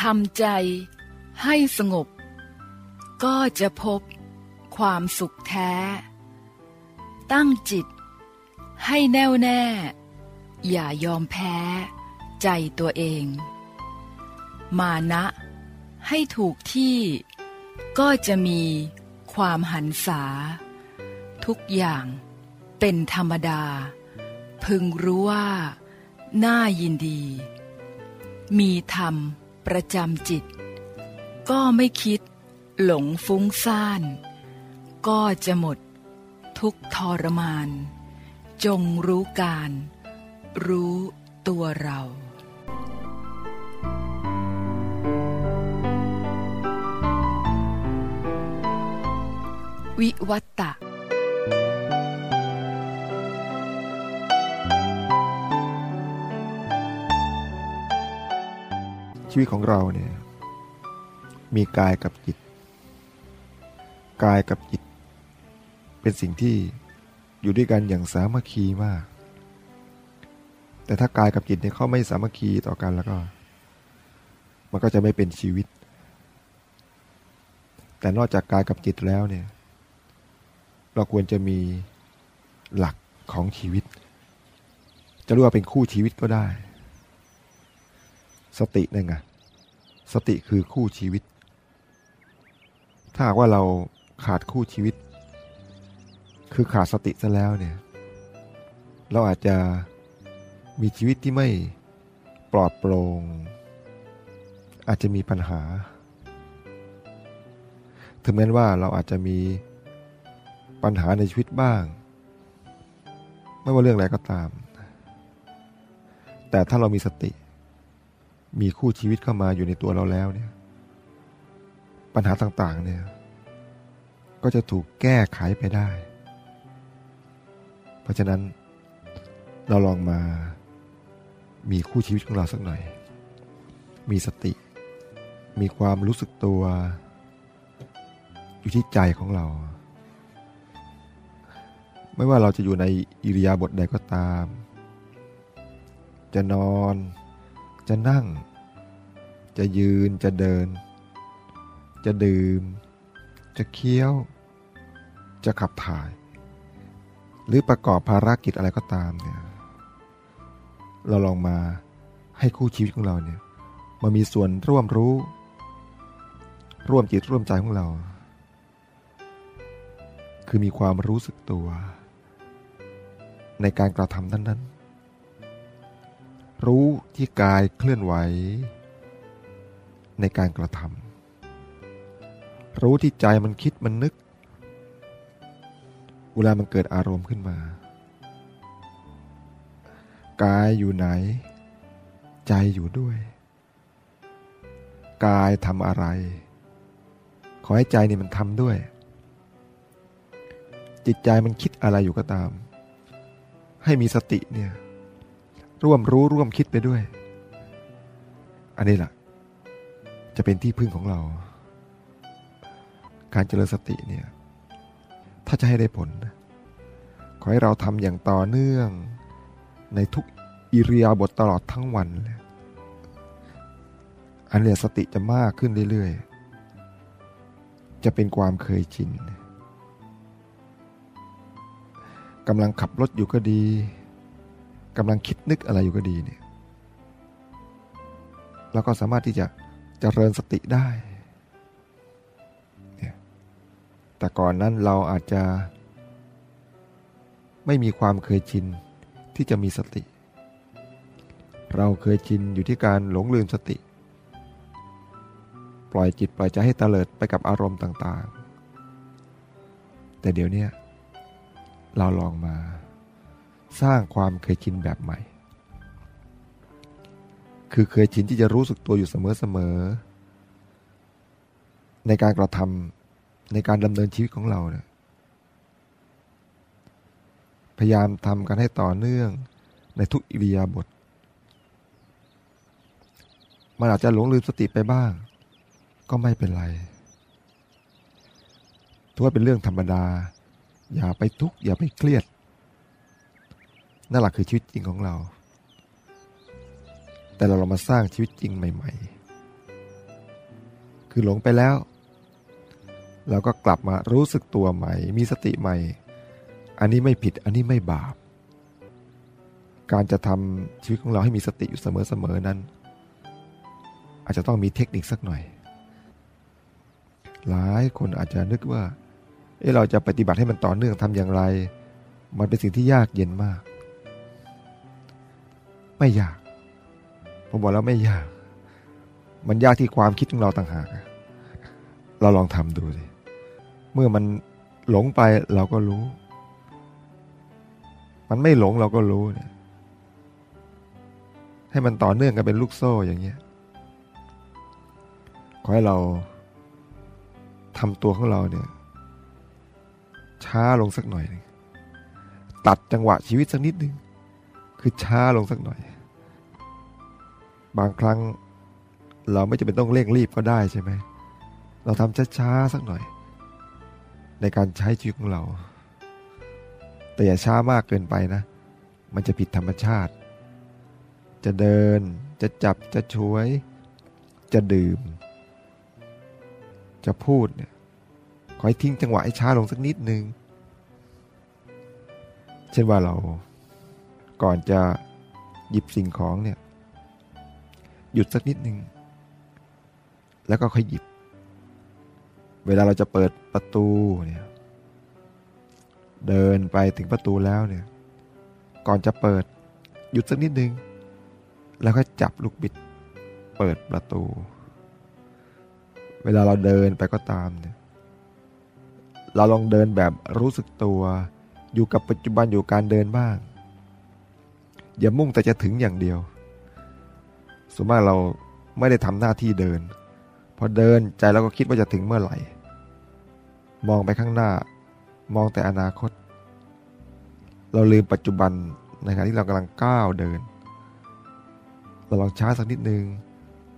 ทำใจให้สงบ ก็จะพบความสุขแท้ ตั้งจิต ให้แน่วแน่ อย่ายอมแพ้ ใจตัวเอง มานะให้ถูกที่ ก็จะมีความหันษา ทุกอย่างเป็นธรรมดา พึงรู้ว่า น่ายินดี มีธรรม ประจำจิต ก็ไม่คิด หลงฟุ้งซ่าน ก็จะหมด ทุกทรมาน จงรู้การ รู้ตัวเราวิวัตตะ ชีวิตของเราเนี่ยมีกายกับจิต กายกับจิต เป็นสิ่งที่อยู่ด้วยกันอย่างสามัคคีมาก แต่ถ้ากายกับจิตเนี่ยเขาไม่สามัคคีต่อกันแล้วก็ มันก็จะไม่เป็นชีวิต แต่นอกจากกายกับจิตแล้วเนี่ย เราควรจะมีหลักของชีวิต จะเรียกว่าเป็นคู่ชีวิตก็ได้ สตินั่นไงสติคือคู่ชีวิต ถ้าหากว่าเราขาดคู่ชีวิต คือขาดสติซะแล้วเนี่ย เราอาจจะมีชีวิตที่ไม่ปลอดโปร่งอาจจะมีปัญหา ถึงแม้ว่าเราอาจจะมีปัญหาในชีวิตบ้าง ไม่ว่าเรื่องอะไรก็ตาม แต่ถ้าเรามีสติ มีคู่ชีวิตเข้ามาอยู่ในตัวเราแล้วเนี่ย ปัญหาต่างๆ เนี่ย ก็จะถูกแก้ไขไปได้ เพราะฉะนั้นเราลองมามีคู่ชีวิตของเราสักหน่อย มีสติ มีความรู้สึกตัว อยู่ที่ใจของเรา ไม่ว่าเราจะอยู่ในอิริยาบถใดก็ตาม จะนอน จะนั่ง จะยืนจะเดิน จะดื่ม จะเคี้ยว จะขับถ่าย หรือประกอบภารกิจอะไรก็ตามเนี่ยเราลองมาให้คู่ชีวิตของเราเนี่ยมามีส่วนร่วมรู้ ร่วมจิตร่วมใจของเรา คือมีความรู้สึกตัว ในการกระทำนั้นๆ รู้ที่กายเคลื่อนไหว ในการกระทำรู้ที่ใจมันคิดมันนึก เวลามันเกิดอารมณ์ขึ้นมา กายอยู่ไหน ใจอยู่ด้วย กายทำอะไร ขอให้ใจนี่มันทำด้วย จิตใจมันคิดอะไรอยู่ก็ตาม ให้มีสติเนี่ย ร่วมรู้ร่วมคิดไปด้วย อันนี้แหละจะเป็นที่พึ่งของเรา การเจริญสติเนี่ย ถ้าจะให้ได้ผล ขอให้เราทำอย่างต่อเนื่องในทุกอิริยาบถตลอดทั้งวันเลยอันเนี้ยสติจะมากขึ้นเรื่อยๆ จะเป็นความเคยชินกำลังขับรถอยู่ก็ดี กำลังคิดนึกอะไรอยู่ก็ดีเนี่ยเราก็สามารถที่จะจะเจริญสติได้เนี่ยแต่ก่อนนั้นเราอาจจะ ไม่มีความเคยชินที่จะมีสติ เราเคยชินอยู่ที่การหลงลืมสติ ปล่อยจิตปล่อยใจให้เตลิดไปกับอารมณ์ต่าง ๆ แต่เดี๋ยวนี้เราลองมา สร้างความเคยชินแบบใหม่ คือเคยชินที่จะรู้สึกตัวอยู่เสมอๆ ในการกระทำในการดำเนินชีวิตของเราเนี่ยพยายามทำกันให้ต่อเนื่องในทุกอิริยาบถมันอาจจะหลงลืมสติไปบ้าง ก็ไม่เป็นไรถือว่าเป็นเรื่องธรรมดา อย่าไปทุกข์อย่าไปเครียด นั่นแหละคือชีวิตจริงของเรา แต่เราเรามาสร้างชีวิตจริงใหม่คือหลงไปแล้ว เราก็กลับมารู้สึกตัวใหม่ มีสติใหม่ อันนี้ไม่ผิด อันนี้ไม่บาป การจะทำชีวิตของเราให้มีสติอยู่เสมอๆนั้น อาจจะต้องมีเทคนิคสักหน่อย หลายคนอาจจะนึกว่าเออเราจะปฏิบัติให้มันต่อเนื่องทำอย่างไร มันเป็นสิ่งที่ยากเย็นมาก ไม่ยาก ผมบอกแล้วไม่ยาก มันยากที่ความคิดของเราต่างหาก เราลองทำดูสิ เมื่อมันหลงไปเราก็รู้ มันไม่หลงเราก็รู้เนี่ย ให้มันต่อเนื่องกันเป็นลูกโซ่อย่างเงี้ย ขอให้เราทำตัวของเราเนี่ย ช้าลงสักหน่อยนึงตัดจังหวะชีวิตสักนิดนึง คือช้าลงสักหน่อย บางครั้งเราไม่จำเป็นต้องเร่งรีบก็ได้ใช่ไหม เราทำช้าๆสักหน่อย ในการใช้ชีวิตของเรา แต่อย่าช้ามากเกินไปนะ มันจะผิดธรรมชาติ จะเดิน จะจับ จะช่วย จะดื่ม จะพูดเนี่ยขอให้ทิ้งจังหวะให้ช้าลงสักนิดนึง เช่นว่าเรา ก่อนจะหยิบสิ่งของเนี่ยหยุดสักนิดหนึ่งแล้วก็ค่อยหยิบ เวลาเราจะเปิดประตูเนี่ยเดินไปถึงประตูแล้วเนี่ยก่อนจะเปิดหยุดสักนิดหนึ่งแล้วก็จับลูกบิดเปิดประตู เวลาเราเดินไปก็ตามเนี่ยเราลองเดินแบบรู้สึกตัว อยู่กับปัจจุบันอยู่การเดินบ้าง อย่ามุ่งแต่จะถึงอย่างเดียว ส่วนมากเราไม่ได้ทำหน้าที่เดิน พอเดินใจเราก็คิดว่าจะถึงเมื่อไหร่ มองไปข้างหน้า มองแต่อนาคต เราลืมปัจจุบันในขณะที่เรากำลังก้าวเดิน เราลองช้าสักนิดนึง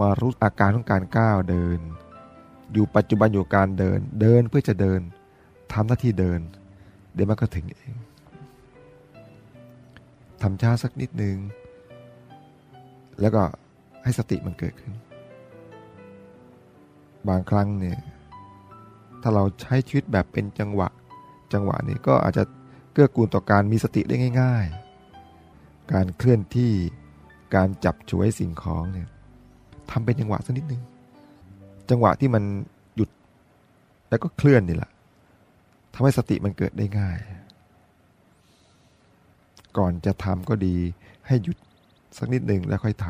มารู้อาการของการก้าวเดิน อยู่ปัจจุบันอยู่การเดิน เดินเพื่อจะเดินทำหน้าที่เดิน เดี๋ยวมันก็ถึงเอง ทำช้าสักนิดนึง แล้วก็ให้สติมันเกิดขึ้น บางครั้งเนี่ย ถ้าเราใช้ชีวิตแบบเป็นจังหวะ จังหวะนี้ก็อาจจะเกื้อกูลต่อการมีสติได้ง่าย ๆ การเคลื่อนที่ การจับช่วยสิ่งของเนี่ยทำเป็นจังหวะสักนิดนึง จังหวะที่มันหยุด แล้วก็เคลื่อนนี่แหละทำให้สติมันเกิดได้ง่าย ก่อนจะทำก็ดี ให้หยุดสักนิดหนึ่งแล้วค่อยท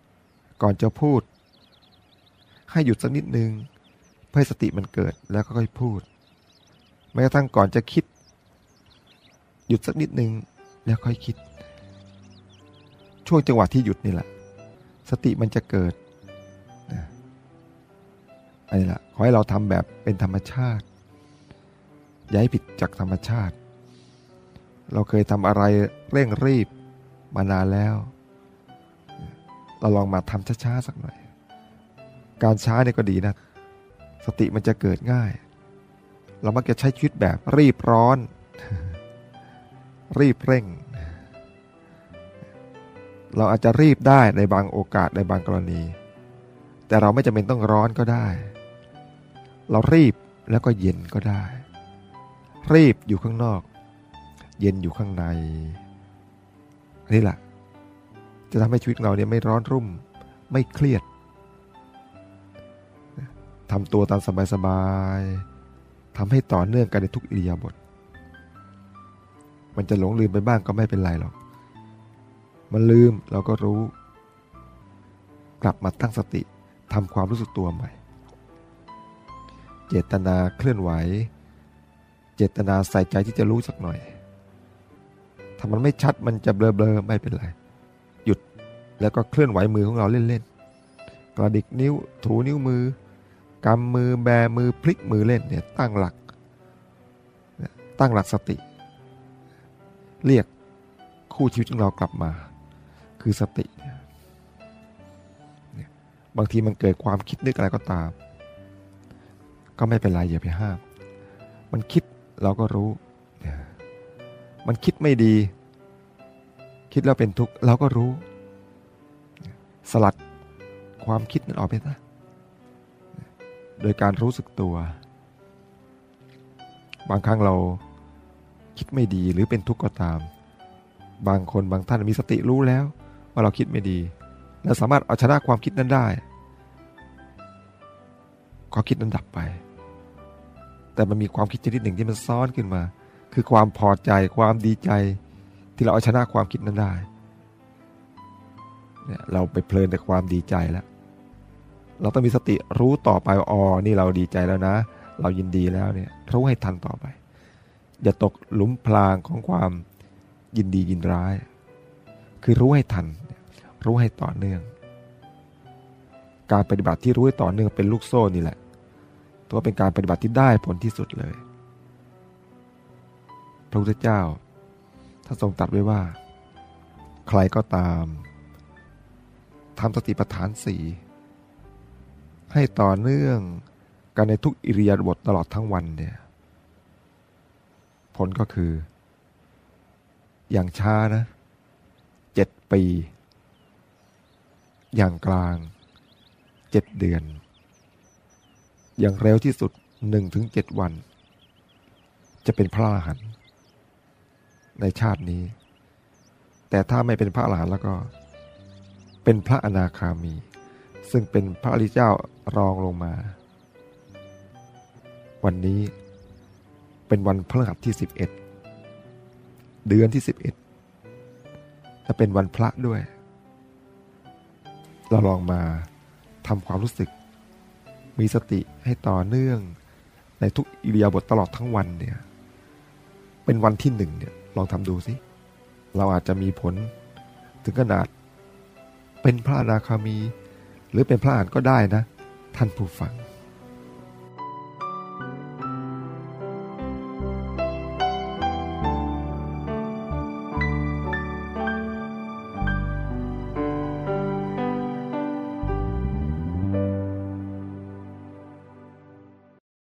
ำก่อนจะพูด ให้หยุดสักนิดหนึ่งเพื่อสติมันเกิดแล้วก็ค่อยพูดแม้กระทั่งก่อนจะคิด หยุดสักนิดหนึ่งแล้วค่อยคิด ช่วงจังหวะที่หยุดนี่แหละ สติมันจะเกิดอันนี้แหละขอให้เราทำแบบเป็นธรรมชาติ อย่าให้ผิดจากธรรมชาติ เราเคยทำอะไรเร่งรีบมานานแล้ว เราลองมาทำช้าๆสักหน่อย การช้าเนี่ยก็ดีนะ สติมันจะเกิดง่าย เรามักจะใช้ชีวิตแบบรีบร้อน รีบเร่ง เราอาจจะรีบได้ในบางโอกาสในบางกรณี แต่เราไม่จำเป็นต้องร้อนก็ได้ เรารีบแล้วก็เย็นก็ได้ รีบอยู่ข้างนอก เย็นอยู่ข้างใน นี่แหละ จะทำให้ชีวิตเราเนี่ยไม่ร้อนรุ่ม ไม่เครียดทำตัวตามสบายๆทำให้ต่อเนื่องกันในทุกอิริยาบถมันจะหลงลืมไปบ้างก็ไม่เป็นไรหรอก มันลืมเราก็รู้ กลับมาตั้งสติทำความรู้สึกตัวใหม่ เจตนาเคลื่อนไหว เจตนาใส่ใจที่จะรู้สักหน่อย ถ้ามันไม่ชัดมันจะเบลอๆไม่เป็นไรหยุดแล้วก็เคลื่อนไหวมือของเราเล่นๆกระดิกนิ้วถูนิ้วมือกำมือแบมือพลิกมือเล่นเนี่ยตั้งหลัก ตั้งหลักสติ เรียกคู่ชีวิตของเรากลับมา คือสติบางทีมันเกิดความคิดนึกอะไรก็ตาม ก็ไม่เป็นไรอย่าไปห้าม มันคิดเราก็รู้ มันคิดไม่ดี คิดแล้วเป็นทุกข์เราก็รู้ สลัดความคิดนั้นออกไปนะโดยการรู้สึกตัว บางครั้งเราคิดไม่ดีหรือเป็นทุกข์ก็ตาม บางคนบางท่านมีสติรู้แล้ว ว่าเราคิดไม่ดี และสามารถเอาชนะความคิดนั้นได้ความคิดนั้นดับไป แต่มันมีความคิดชนิดหนึ่งที่มันซ้อนขึ้นมา คือความพอใจความดีใจ ที่เราเอาชนะความคิดนั้นได้เนี่ยเราไปเพลินแต่ความดีใจแล้ว เราต้องมีสติรู้ต่อไปอ๋อนี่เราดีใจแล้วนะ เรายินดีแล้วเนี่ยรู้ให้ทันต่อไป อย่าตกหลุมพรางของความยินดียินร้าย คือรู้ให้ทัน รู้ให้ต่อเนื่อง การปฏิบัติที่รู้ให้ต่อเนื่องเป็นลูกโซ่นี่แหละ ตัวเป็นการปฏิบัติที่ได้ผลที่สุดเลย ระพุทธเจ้าท่านทรงตรัสไว้ว่า ใครก็ตามทำสติปัฏฐานสี่ให้ต่อเนื่องกันในทุกอิริยาบถตลอดทั้งวันเนี่ยผลก็คือ อย่างช้านะเจ็ดปี อย่างกลางเจ็ดเดือน อย่างเร็วที่สุดหนึ่งถึงเจ็ดวัน จะเป็นพระอรหันต์ ในชาตินี้ แต่ถ้าไม่เป็นพระอรหันต์แล้วก็ เป็นพระอนาคามี ซึ่งเป็นพระอริยเจ้ารองลงมา วันนี้เป็นวันพฤหัสที่สิบเอ็ดเดือนที่สิบเอ็ดและเป็นวันพระด้วย เราลองมาทำความรู้สึก มีสติให้ต่อเนื่องในทุกอิริยาบถตลอดทั้งวันเนี่ย เป็นวันที่หนึ่งเนี่ย ลองทำดูสิ เราอาจจะมีผลถึงขนาด เป็นพระอนาคามี หรือเป็นพระอานก็ได้นะ ท่านผู้ฟัง